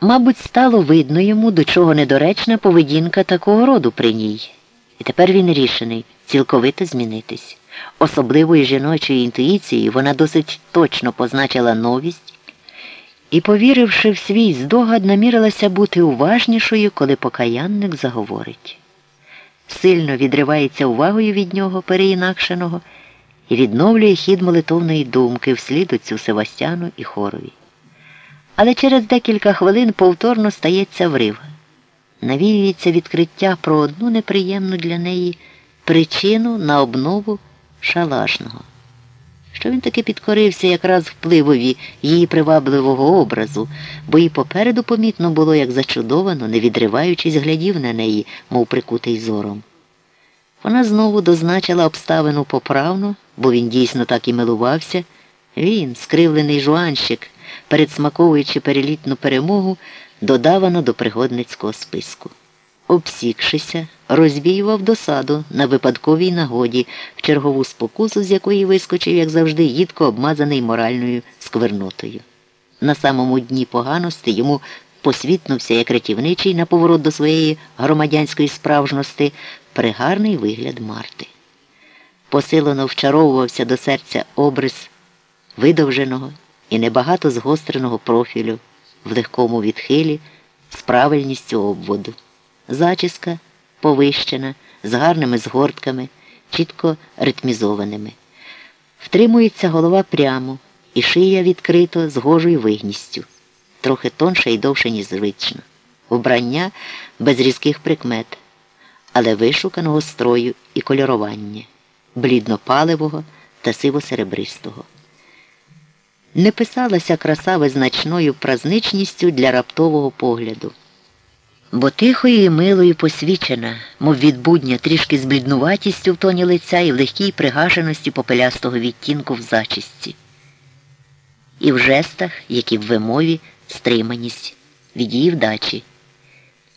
Мабуть, стало видно йому, до чого недоречна поведінка такого роду при ній. І тепер він рішений цілковито змінитись. Особливою жіночою інтуїцією вона досить точно позначила новість і, повіривши в свій здогад, намірилася бути уважнішою, коли покаянник заговорить. Сильно відривається увагою від нього переінакшеного і відновлює хід молитовної думки вслід оцю Севастяну і хорові. Але через декілька хвилин повторно стається врив. Навіюється відкриття про одну неприємну для неї причину на обнову шалашного. Що він таки підкорився якраз впливові її привабливого образу, бо і попереду помітно було, як зачудовано, не відриваючись, глядів на неї, мов прикутий зором. Вона знову дозначила обставину поправно, бо він дійсно так і милувався. Він, скривлений жуанщик, передсмаковуючи перелітну перемогу, додавано до пригодницького списку. Обсікшися, розвіював досаду на випадковій нагоді в чергову спокусу, з якої вискочив, як завжди, їдко обмазаний моральною сквернотою. На самому дні поганості йому посвітнувся як рятівничий на поворот до своєї громадянської справжності пригарний вигляд Марти. Посилено вчаровувався до серця обрис видовженого і небагато згостреного профілю в легкому відхилі з правильністю обводу. Зачіска повищена, з гарними згортками, чітко ритмізованими. Втримується голова прямо і шия відкрито з гожою вигністю, трохи тонше і довше, ніж звично. Вбрання без різких прикмет, але вишуканого строю і кольорування, бліднопаливого та сиво-серебристого. Не писалася краса визначною празничністю для раптового погляду бо тихою і милою посвічена, мов від будня трішки з бліднуватістю в тоні лиця і в легкій пригашеності попелястого відтінку в зачисті. І в жестах, як і в вимові, стриманість від її вдачі.